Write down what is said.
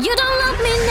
You don't love me